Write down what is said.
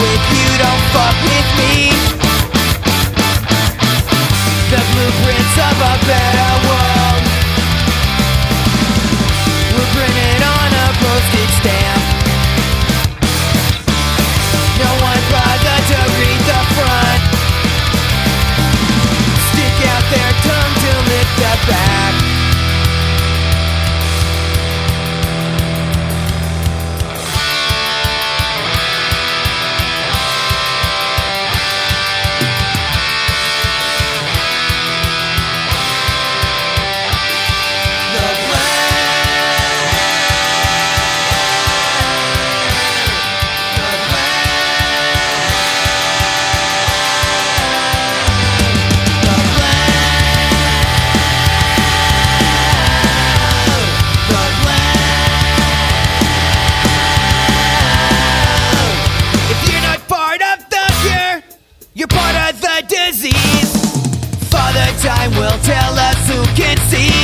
with you, don't fuck with me. The blueprints of a of the disease. Father Time will tell us who can see.